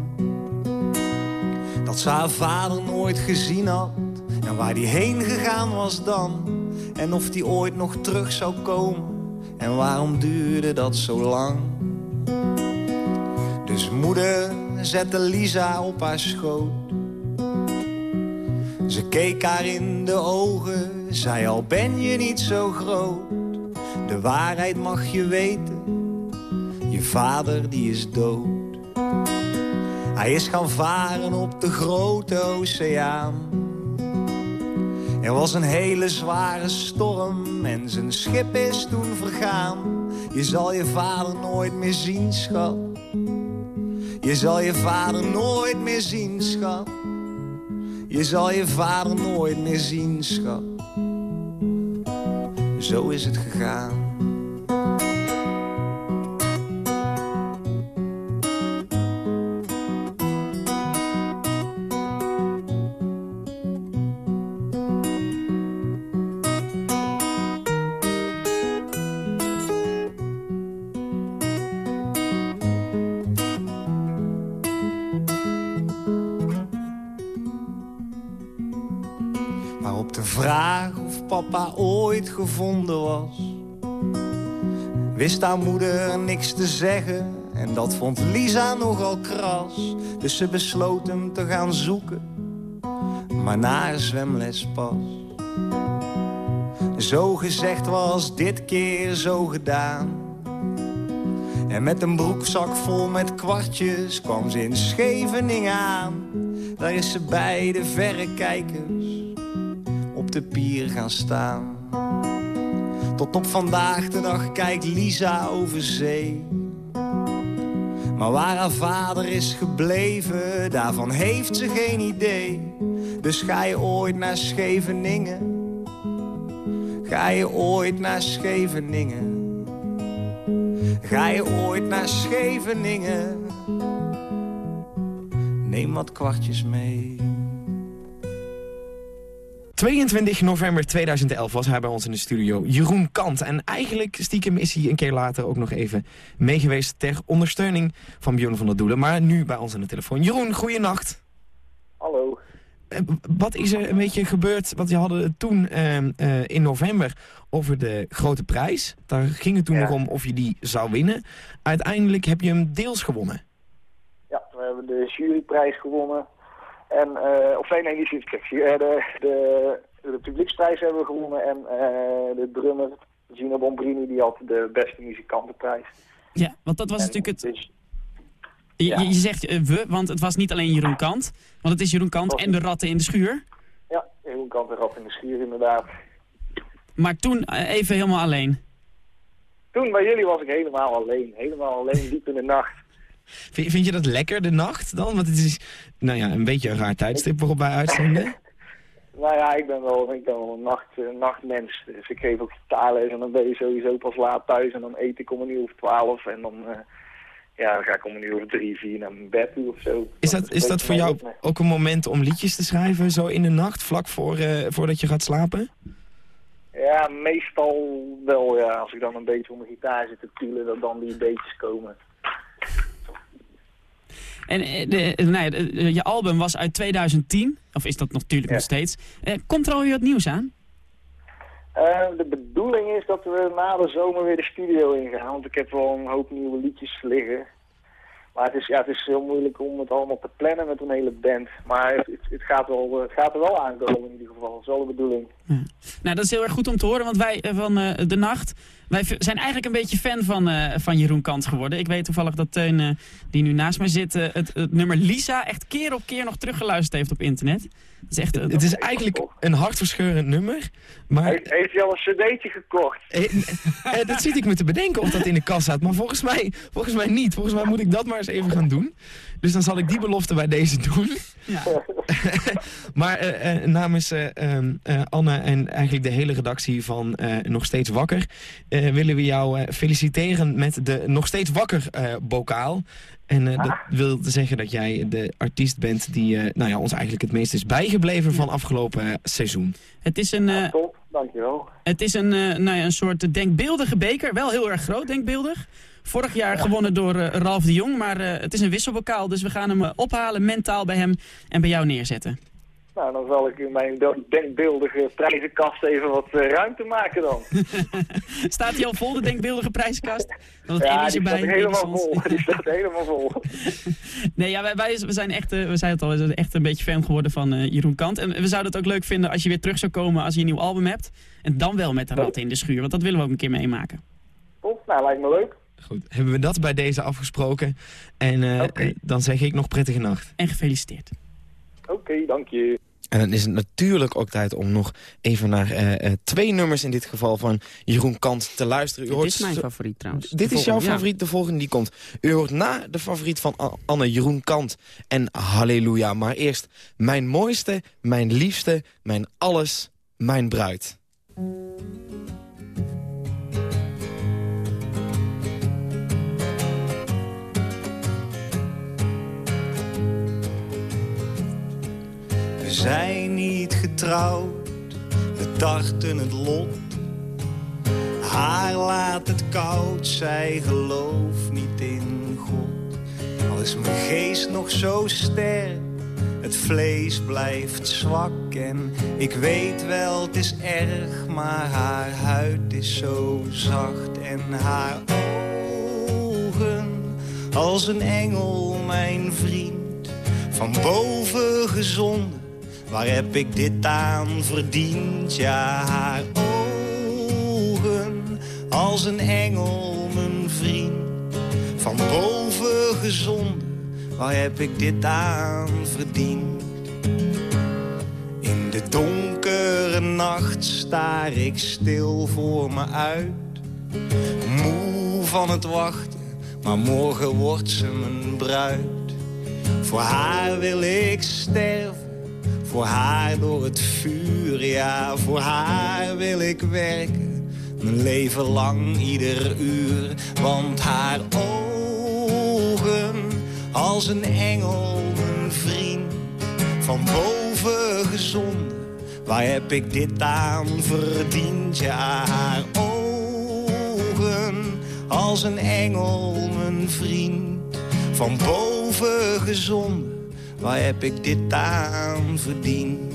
Dat ze haar vader nooit gezien had. En waar die heen gegaan was dan. En of die ooit nog terug zou komen. En waarom duurde dat zo lang? Dus moeder zette Lisa op haar schoot. Ze keek haar in de ogen, zei al ben je niet zo groot. De waarheid mag je weten, vader die is dood. Hij is gaan varen op de grote oceaan. Er was een hele zware storm en zijn schip is toen vergaan. Je zal je vader nooit meer zien, schat. Je zal je vader nooit meer zien, schat. Je zal je vader nooit meer zien, schat. Zo is het gegaan. Gevonden was... wist haar moeder niks te zeggen... en dat vond Lisa nogal kras. Dus ze besloot hem te gaan zoeken, maar na een zwemles pas. Zo gezegd was dit keer zo gedaan. En met een broekzak vol met kwartjes kwam ze in Scheveningen aan. Daar is ze bij de verrekijkers op de pier gaan staan. Tot op vandaag de dag kijkt Lisa over zee. Maar waar haar vader is gebleven, daarvan heeft ze geen idee. Dus ga je ooit naar Scheveningen? Ga je ooit naar Scheveningen? Ga je ooit naar Scheveningen? Neem wat kwartjes mee. 22 november 2011 was hij bij ons in de studio, Jeroen Kant. En eigenlijk stiekem is hij een keer later ook nog even meegeweest... ter ondersteuning van Björn van der Doelen. Maar nu bij ons aan de telefoon. Jeroen, goeienacht. Hallo. Eh, Wat is er een beetje gebeurd? Want je hadden toen ehm, eh, in november over de grote prijs. Daar ging het toen Ja. nog om of je die zou winnen. Uiteindelijk heb je hem deels gewonnen. Ja, we hebben de juryprijs gewonnen. En, of nee, nee, niet de, de, de publieksprijs hebben we gewonnen. En eh, de drummer, Gino Bombrini, die had de beste muzikantenprijs. Ja, want dat was En natuurlijk het... Dus, Je, ja. je zegt eh, we, want het was niet alleen Jeroen Kant. Want het is Jeroen Kant en de ratten in de schuur. ja, Jeroen Kant erop in de schuur inderdaad. Maar toen eh, even helemaal alleen. Toen bij jullie was ik helemaal alleen. Helemaal alleen, diep in de nacht. Vind, vind je dat lekker, de nacht dan? Want het is nou ja, een beetje een raar tijdstip waarop wij uitzenden. Nou ja, ik ben wel, ik ben wel een nacht, nachtmens. Dus ik geef ook gitaarles en dan ben je sowieso pas laat thuis. En dan eet ik om een uur of twaalf. En dan, eh, ja, dan ga ik om een uur of drie, vier naar mijn bed toe of zo. Is dat, is dat voor jou ook een moment om liedjes te schrijven, zo in de nacht, vlak voor, eh, voordat je gaat slapen? Ja, meestal wel, ja. Als ik dan een beetje op mijn gitaar zit te pielen, dat dan die beetjes komen. En eh, de, nou ja, de- de- je album was uit 2010. Of is dat natuurlijk Ja. nog steeds. Eh, komt er alweer wat nieuws aan? Eh, de bedoeling is dat we na de zomer weer de studio ingaan. Want ik heb wel een hoop nieuwe liedjes liggen. Maar het is, ja, het is heel moeilijk om het allemaal te plannen met een hele band. Maar het, het, gaat, wel, het gaat er wel aankomen in ieder geval. Dat is wel de bedoeling. Nou, dat is heel erg goed om te horen, want wij van De Nacht... wij zijn eigenlijk een beetje fan van, eh, van Jeroen Kant geworden. Ik weet toevallig dat Teun, eh, die nu naast mij zit... eh, het, het nummer Lisa echt keer op keer nog teruggeluisterd heeft op internet. Dat is echt... Het is eigenlijk een hartverscheurend nummer, maar Heeft, heeft hij al een cd'tje gekocht? eh, <laughs> eh, dat zit ik me te bedenken of dat in de kast staat. Maar volgens mij, volgens mij niet. Volgens mij moet ik dat maar eens even gaan doen. Dus dan zal ik die belofte bij deze doen. ja. <laughs> Maar eh, eh, namens eh, ehm, eh, Anne en eigenlijk de hele redactie van eh, Nog Steeds Wakker... eh, willen we jou eh, feliciteren met de Nog Steeds Wakker eh, bokaal. En eh, dat wil zeggen dat jij de artiest bent die eh, nou ja, ons eigenlijk het meest is bijgebleven van afgelopen seizoen. Het is een, eh, Top, dankjewel. het is een, eh, nou ja, een soort denkbeeldige beker. Wel heel erg groot, denkbeeldig. Vorig jaar gewonnen door eh, Ralf de Jong, maar eh, het is een wisselbokaal. Dus we gaan hem eh, ophalen mentaal bij hem en bij jou neerzetten. Nou, dan zal ik in mijn de- denkbeeldige prijzenkast even wat ruimte maken dan. <laughs> Staat hij al vol, de denkbeeldige prijzenkast? Dan wat ja, <laughs> die staat helemaal vol. Die staat helemaal vol. Nee, ja, wij, zijn echt, we zijn het al, we zijn echt een beetje fan geworden van Jeroen Kant. En we zouden het ook leuk vinden als je weer terug zou komen als je een nieuw album hebt. En dan wel met de rat in de schuur, want dat willen we ook een keer meemaken. Top, nou, lijkt me leuk. Goed, hebben we dat bij deze afgesproken. En eh, eh, dan zeg ik nog prettige nacht. En gefeliciteerd. Oké, dank je. En dan is het natuurlijk ook tijd om nog even naar eh, eh, twee nummers in dit geval van Jeroen Kant te luisteren. U hoort Dit is mijn favoriet trouwens. Dit De is jouw ja. favoriet, de volgende die komt. U hoort na de favoriet van A- Anne Jeroen Kant en Halleluja. Maar eerst mijn mooiste, mijn liefste, mijn alles, mijn bruid. We zijn niet getrouwd, we dachten het lot. Haar laat het koud, zij gelooft niet in God. Al is mijn geest nog zo sterk, Het vlees blijft zwak en ik weet wel het is erg, maar haar huid is zo zacht en haar ogen als een engel, mijn vriend, van boven gezonden. Waar heb ik dit aan verdiend? Ja, haar ogen als een engel, mijn vriend, van boven gezonden. Waar heb ik dit aan verdiend? In de donkere nacht staar ik stil voor me uit. Moe van het wachten, maar morgen wordt ze mijn bruid. Voor haar wil ik sterven, voor haar door het vuur. Ja, voor haar wil ik werken, mijn leven lang ieder uur. Want haar ogen als een engel, mijn vriend, van boven gezonden. Waar heb ik dit aan verdiend? Ja, haar ogen als een engel, mijn vriend, van boven gezonden. Waar heb ik dit aan verdiend?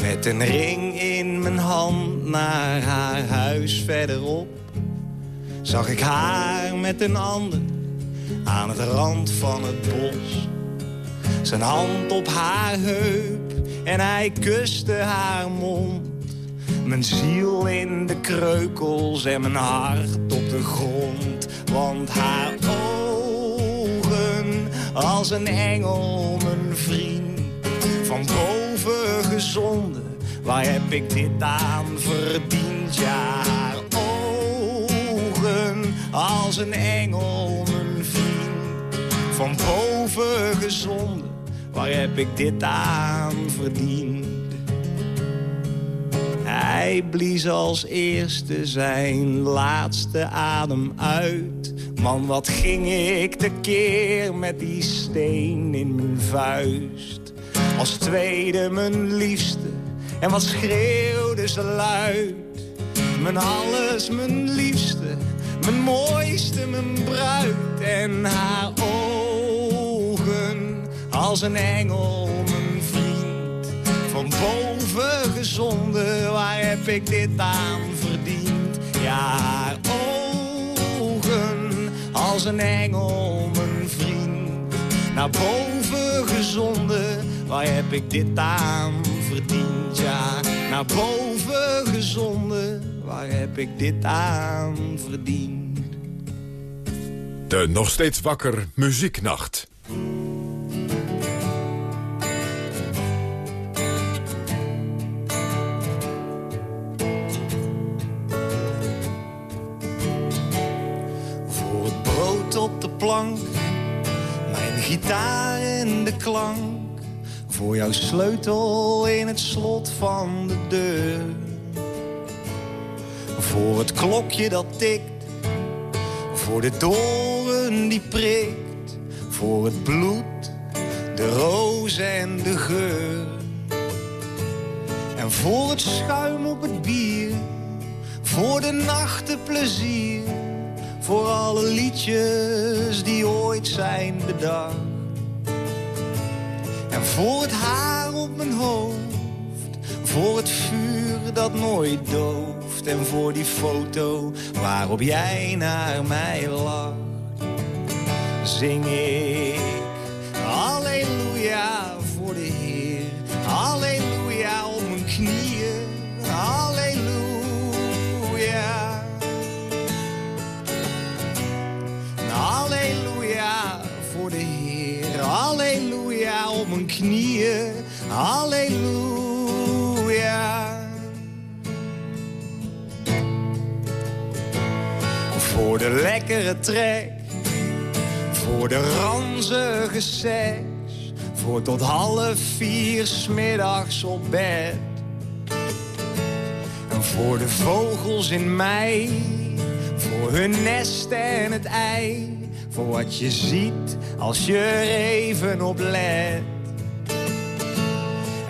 Met een ring in mijn hand naar haar huis verderop. Zag ik haar met een ander aan het rand van het bos. Zijn hand op haar heup en hij kuste haar mond. Mijn ziel in de kreukels en mijn hart op de grond. Want haar ogen als een engel, mijn vriend. Van boven gezonden, waar heb ik dit aan verdiend? Ja, ogen als een engel, mijn vriend. Van boven gezonden, waar heb ik dit aan verdiend? Hij blies als eerste zijn laatste adem uit. Man, wat ging ik de keer met die steen in mijn vuist. Als tweede mijn liefste, en wat schreeuwde ze luid. Mijn alles, mijn liefste, mijn mooiste, mijn bruid. En haar ogen, als een engel. Van boven gezonden, waar heb ik dit aan verdiend? Ja, haar ogen, als een engel, mijn vriend. Naar boven gezonden, waar heb ik dit aan verdiend? Ja, naar boven gezonden, waar heb ik dit aan verdiend? De nog steeds wakker muzieknacht. Mijn gitaar en de klank. Voor jouw sleutel in het slot van de deur. Voor het klokje dat tikt, voor de toren die prikt. Voor het bloed, de roos en de geur. En voor het schuim op het bier, voor de nachten plezier. Voor alle liedjes die ooit zijn bedacht. En voor het haar op mijn hoofd. Voor het vuur dat nooit dooft. En voor die foto waarop jij naar mij lacht. Zing ik Halleluja voor de Heer. Halleluja. Voor de lekkere trek. Voor de ranzige seks. Voor tot half vier smiddags op bed. En voor de vogels in mei, voor hun nest en het ei. Voor wat je ziet als je er even op let.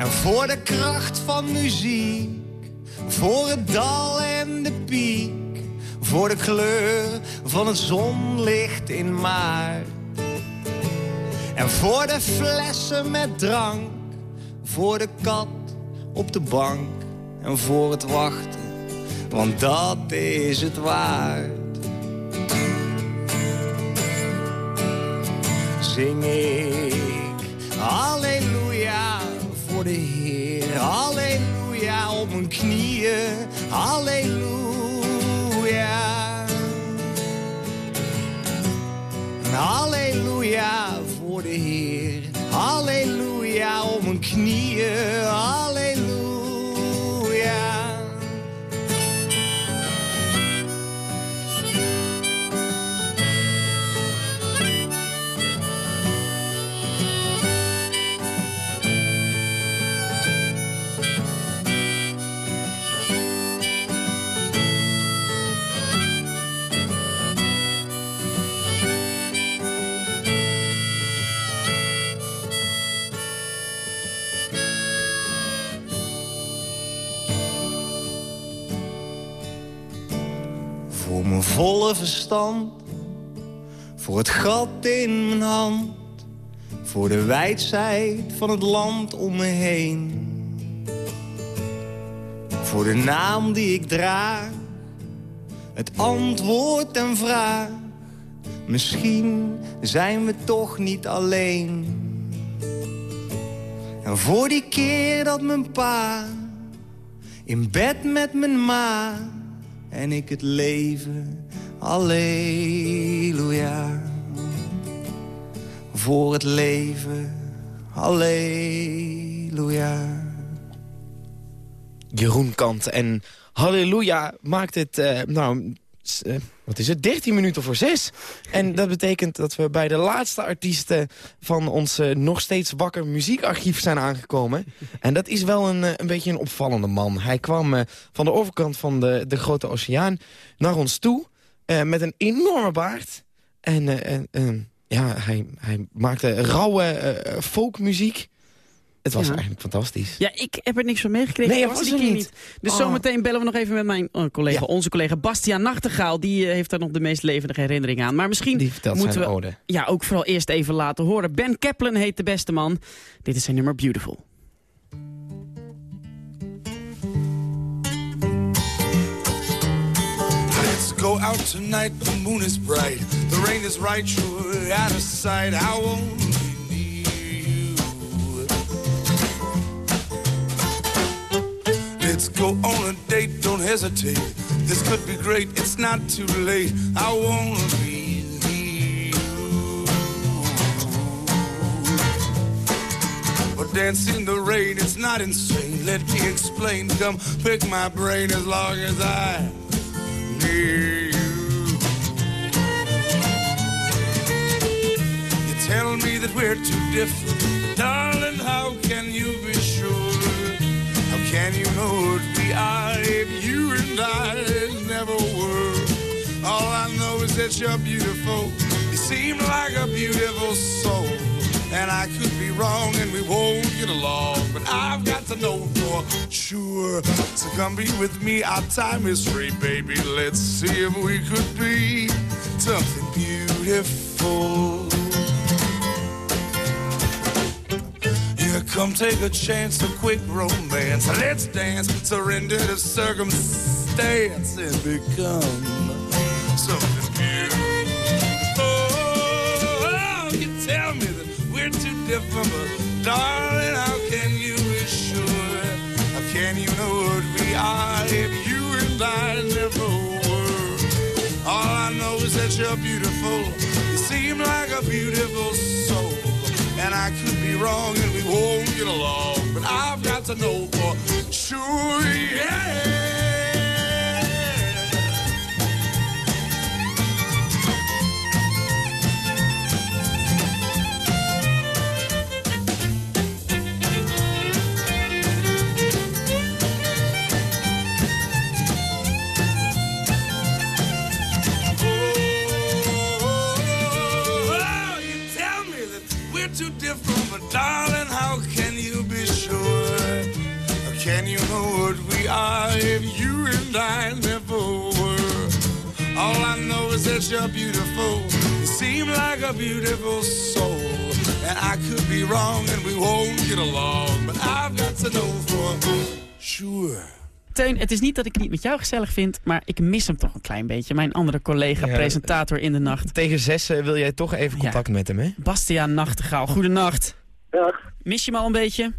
En voor de kracht van muziek, voor het dal en de piek. Voor de kleur van het zonlicht in maart. En voor de flessen met drank, voor de kat op de bank en voor het wachten, want dat is het waard. Zing ik Halleluja de Heer, Halleluja op mijn knieën, Halleluja. Halleluja volle verstand. Voor het gat in mijn hand. Voor de wijdheid van het land om me heen. Voor de naam die ik draag. Het antwoord en vraag. Misschien zijn we toch niet alleen. En voor die keer dat mijn pa in bed met mijn ma en ik het leven, halleluja. Voor het leven, halleluja. Jeroen Kant en Halleluja maakt het, eh, nou, eh, wat is het, 13 minuten voor 6. En dat betekent dat we bij de laatste artiesten van ons eh, nog steeds wakker muziekarchief zijn aangekomen. En dat is wel een, een beetje een opvallende man. Hij kwam van de overkant van de, de grote oceaan naar ons toe met een enorme baard. En eh, en, eh, ja, hij, hij maakte rauwe eh, folkmuziek. Het was Ja. eigenlijk fantastisch. Ja, ik heb er niks van meegekregen. Nee, Ik dat was die keer niet. Dus Oh. zometeen bellen we nog even met mijn oh, collega, Ja. onze collega Bastiaan Nachtegaal. Die eh, heeft daar nog de meest levendige herinnering aan. Maar misschien moeten we ode. ja, ook vooral eerst even laten horen. Ben Kaplan heet de beste man. Dit is zijn nummer Beautiful. Go out tonight, the moon is bright. The rain is right, you're out of sight. I won't be near you. Let's go on a date, don't hesitate. This could be great, it's not too late. I wanna be near you. Or dance in the rain, it's not insane. Let me explain, come pick my brain as long as I you. You tell me that we're too different, darling. How can you be sure? How can you know what we are if you and I never were? All I know is that you're beautiful. You seem like a beautiful soul. And I could be wrong and we won't get along. But I've got to know for sure. So come be with me, our time is free, baby. Let's see if we could be something beautiful. Yeah, come take a chance, a quick romance. Let's dance, surrender to circumstance and become something different, but darling, how can you be sure? How can you know what we are if you and I never were? All I know is that you're beautiful. You seem like a beautiful soul. And I could be wrong and we won't get along. But I've got to know for sure, yeah. Darling, how can you be sure? How can you know what we are if you and I never were? All I know is that you're beautiful. You seem like a beautiful soul. and I could be wrong and we won't get along. But I've got to know for sure. Teun, het is niet dat ik het niet met jou gezellig vind, maar ik mis hem toch een klein beetje. Mijn andere collega, Ja. presentator in de nacht. Tegen zes eh, wil jij toch even contact met hem, hè? Bastiaan Nachtegaal, goedenacht. Dag. Mis je me al een beetje?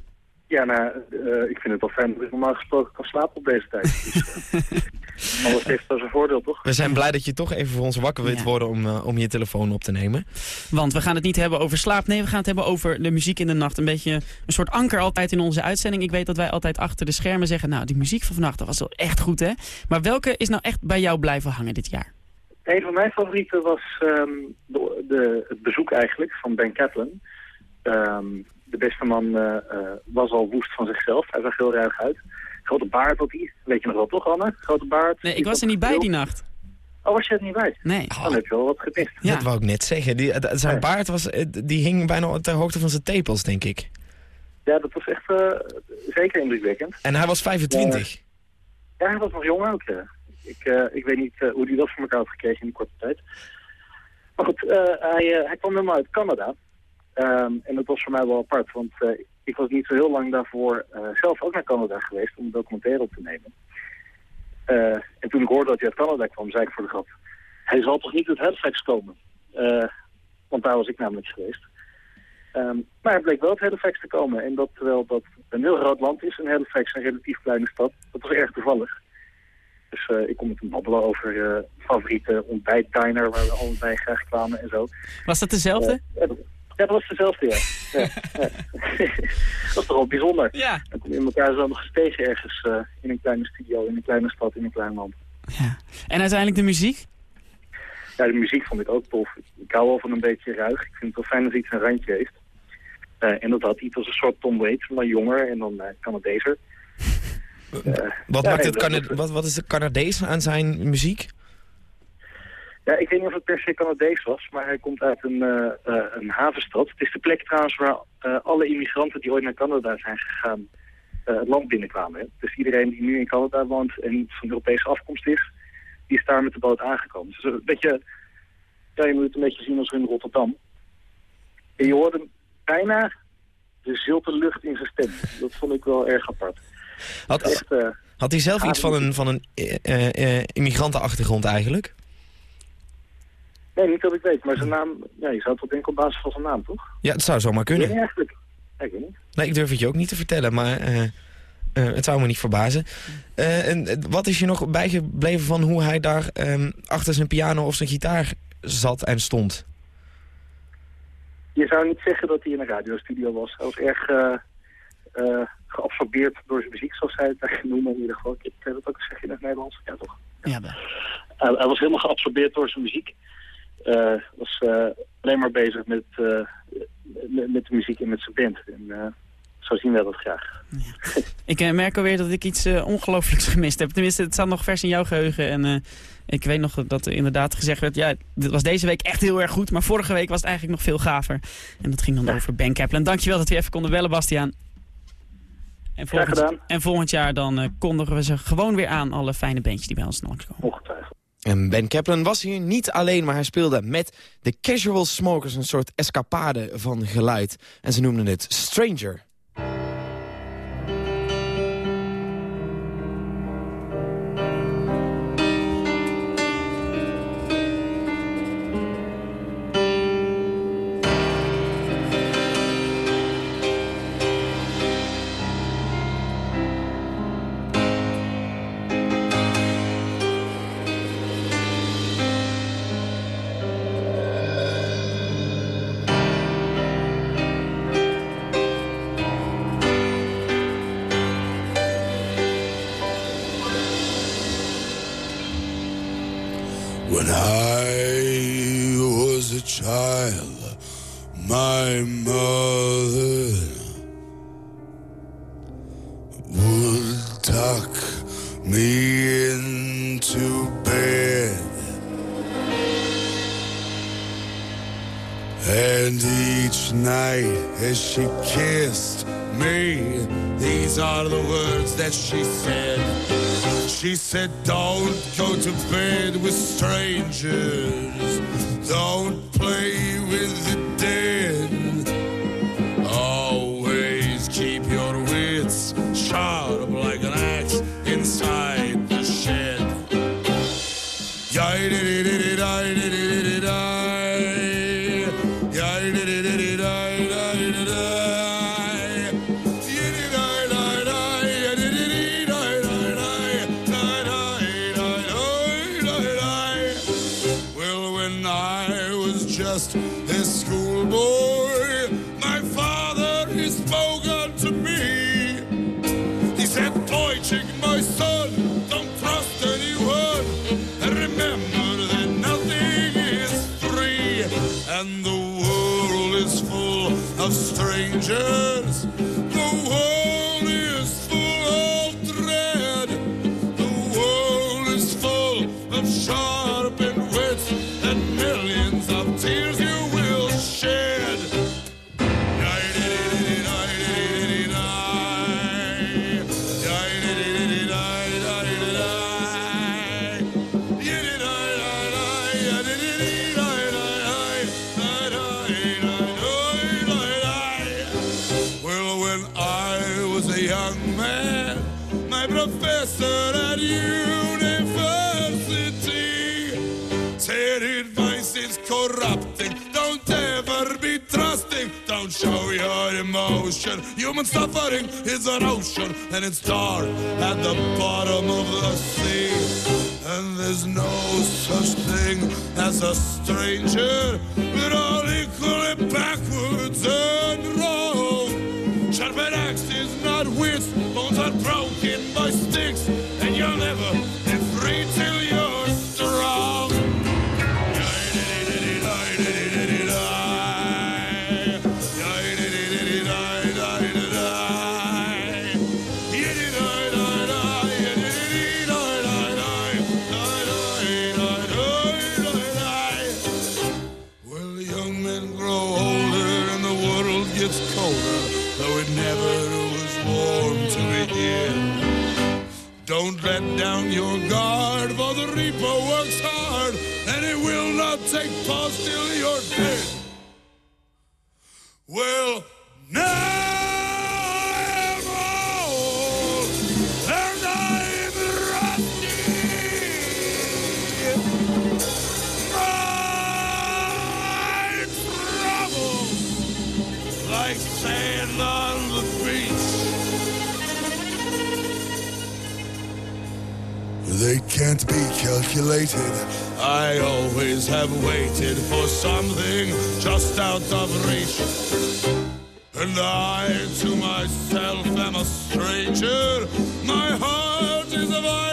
Ja, nou, eh, ik vind het wel fijn dat ik normaal gesproken kan slapen op deze tijd. <laughs> Dus, eh, alles heeft wel zijn voordeel, toch? We zijn blij dat je toch even voor ons wakker wilt Ja. worden om, eh, om je telefoon op te nemen. Want we gaan het niet hebben over slaap. Nee, we gaan het hebben over de muziek in de nacht. Een beetje een soort anker altijd in onze uitzending. Ik weet dat wij altijd achter de schermen zeggen... nou, die muziek van vannacht dat was wel echt goed, hè? Maar welke is nou echt bij jou blijven hangen dit jaar? Een van mijn favorieten was ehm, de, de, het bezoek eigenlijk van Ben Kaplan. Ehm, de beste man eh, eh, was al woest van zichzelf. Hij zag heel ruig uit. Grote baard had hij. Weet je nog wel toch, Anne? Grote baard. Nee, ik was er niet bij die nacht. Oh, was je er niet bij? Nee. Dan heb je wel wat gemist. Ja. Dat wou ik net zeggen. Die, eh, zijn baard was, die hing bijna ter hoogte van zijn tepels, denk ik. Ja, dat was echt eh, zeker indrukwekkend. En hij was 25. Ja, hij was nog jong ook. Ik, eh, ik weet niet hoe hij dat voor elkaar had gekregen in die korte tijd. Maar goed, hij, eh, hij kwam helemaal uit Canada. Ehm, en dat was voor mij wel apart, want eh, ik was niet zo heel lang daarvoor eh, zelf ook naar Canada geweest om een documentaire op te nemen. Eh, en toen ik hoorde dat hij uit Canada kwam, zei ik voor de grap, hij zal toch niet uit Halifax komen? Want daar was ik namelijk geweest. Ehm, maar hij bleek wel uit Halifax te komen. En dat terwijl dat een heel groot land is, en Halifax een relatief kleine stad, dat was erg toevallig. Dus ik kon met hem babbelen over eh favoriete ontbijtdiner waar we allebei graag kwamen en zo. Was dat dezelfde? Ja, dat was dezelfde, <laughs> ja. ja, ja. <laughs> dat is toch wel bijzonder. Ja. Dan kom je elkaar zo nog eens tegen ergens eh, in een kleine studio, in een kleine stad, in een klein land. ja. En uiteindelijk de muziek? Ja, de muziek vond ik ook tof. Ik hou wel van een beetje ruig. Ik vind het wel fijn als iets een randje heeft. Eh, en dat had iets als een soort Tom Waits, maar jonger en dan uh, Canadeser. Eh, <laughs> Wat, ja, maakt nee, het wat, wat is het Canadees aan zijn muziek? Ja, ik weet niet of het per se Canadees was, maar hij komt uit een, eh, eh, een havenstad. Het is de plek trouwens waar eh, alle immigranten die ooit naar Canada zijn gegaan het land binnenkwamen. Hè. Dus iedereen die nu in Canada woont en van Europese afkomst is, die is daar met de boot aangekomen. Dus een beetje, ja, je moet het een beetje zien als in Rotterdam. En je hoorde bijna de zilte lucht in zijn stem. Dat vond ik wel erg apart. Had, Echt, had hij zelf iets van een, van een immigrantenachtergrond eigenlijk? Nee, niet dat ik weet, maar zijn naam, ja, je zou het wel denken op basis van zijn naam, toch? Ja, het zou zomaar kunnen. niet eigenlijk. Ja, ik weet niet. Nee, ik durf het je ook niet te vertellen, maar eh, eh, het zou me niet verbazen. Eh, en wat is je nog bijgebleven van hoe hij daar ehm, achter zijn piano of zijn gitaar zat en stond? Je zou niet zeggen dat hij in een radiostudio was. Hij was erg eh, eh, geabsorbeerd door zijn muziek, zoals zij het noemen in ieder geval. Ik kan dat ook zeggen in het Nederlands? Ja, toch? Ja, wel. Hij, hij was helemaal geabsorbeerd door zijn muziek. Eh was eh, alleen maar bezig met, eh, met, met de muziek en met zijn band. En zo zien wij dat graag. Ik merk alweer dat ik iets ongelooflijks <laughs> gemist heb. Tenminste, het staat nog vers in jouw geheugen. En ik weet nog dat er inderdaad gezegd werd... ja, dit was deze week echt heel erg goed... maar vorige week was het eigenlijk nog veel gaver. En dat ging dan over Ben Kaplan. Dankjewel dat we even konden bellen, Bastiaan. En volgend, en volgend jaar dan eh, kondigen we ze gewoon weer aan... alle fijne bandjes die bij ons langskomen. Ongetwijfeld. En Ben Kaplan was hier niet alleen, maar hij speelde met de Casual Smokers... een soort escapade van geluid. En ze noemden het Stranger. Said, Don't Human suffering is an ocean, and it's dark at the bottom of the sea. And there's no such thing as a stranger. We're all equally backwards and wrong. Sharpened axe is not wits, bones are broken by sticks, and you'll never be free till you're like sand on the beach. They can't be calculated. I always have waited for something just out of reach. And I to myself am a stranger. My heart is a in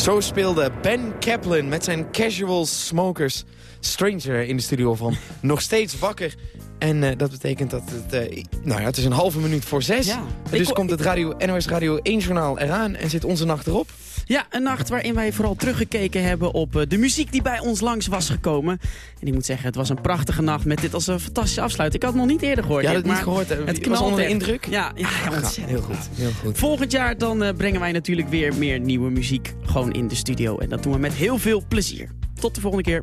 Zo speelde Ben Kaplan met zijn Casual Smokers Stranger in de studio van Nog Steeds Wakker. En eh, dat betekent dat het, eh, nou ja, het is een halve minuut voor zes. Ja. Dus Ik- komt het radio, NOS Radio 1 journaal eraan en zit onze nacht erop. Ja, een nacht waarin wij vooral teruggekeken hebben op eh, de muziek die bij ons langs was gekomen. En ik moet zeggen, het was een prachtige nacht met dit als een fantastische afsluiting. Ik had het nog niet eerder gehoord. Het Jack, niet gehoord, hè? Het was onder de indruk? Ja, ja, ja Ja, ontzettend. heel goed, heel goed. Volgend jaar dan brengen wij natuurlijk weer meer nieuwe muziek gewoon in de studio. En dat doen we met heel veel plezier. Tot de volgende keer.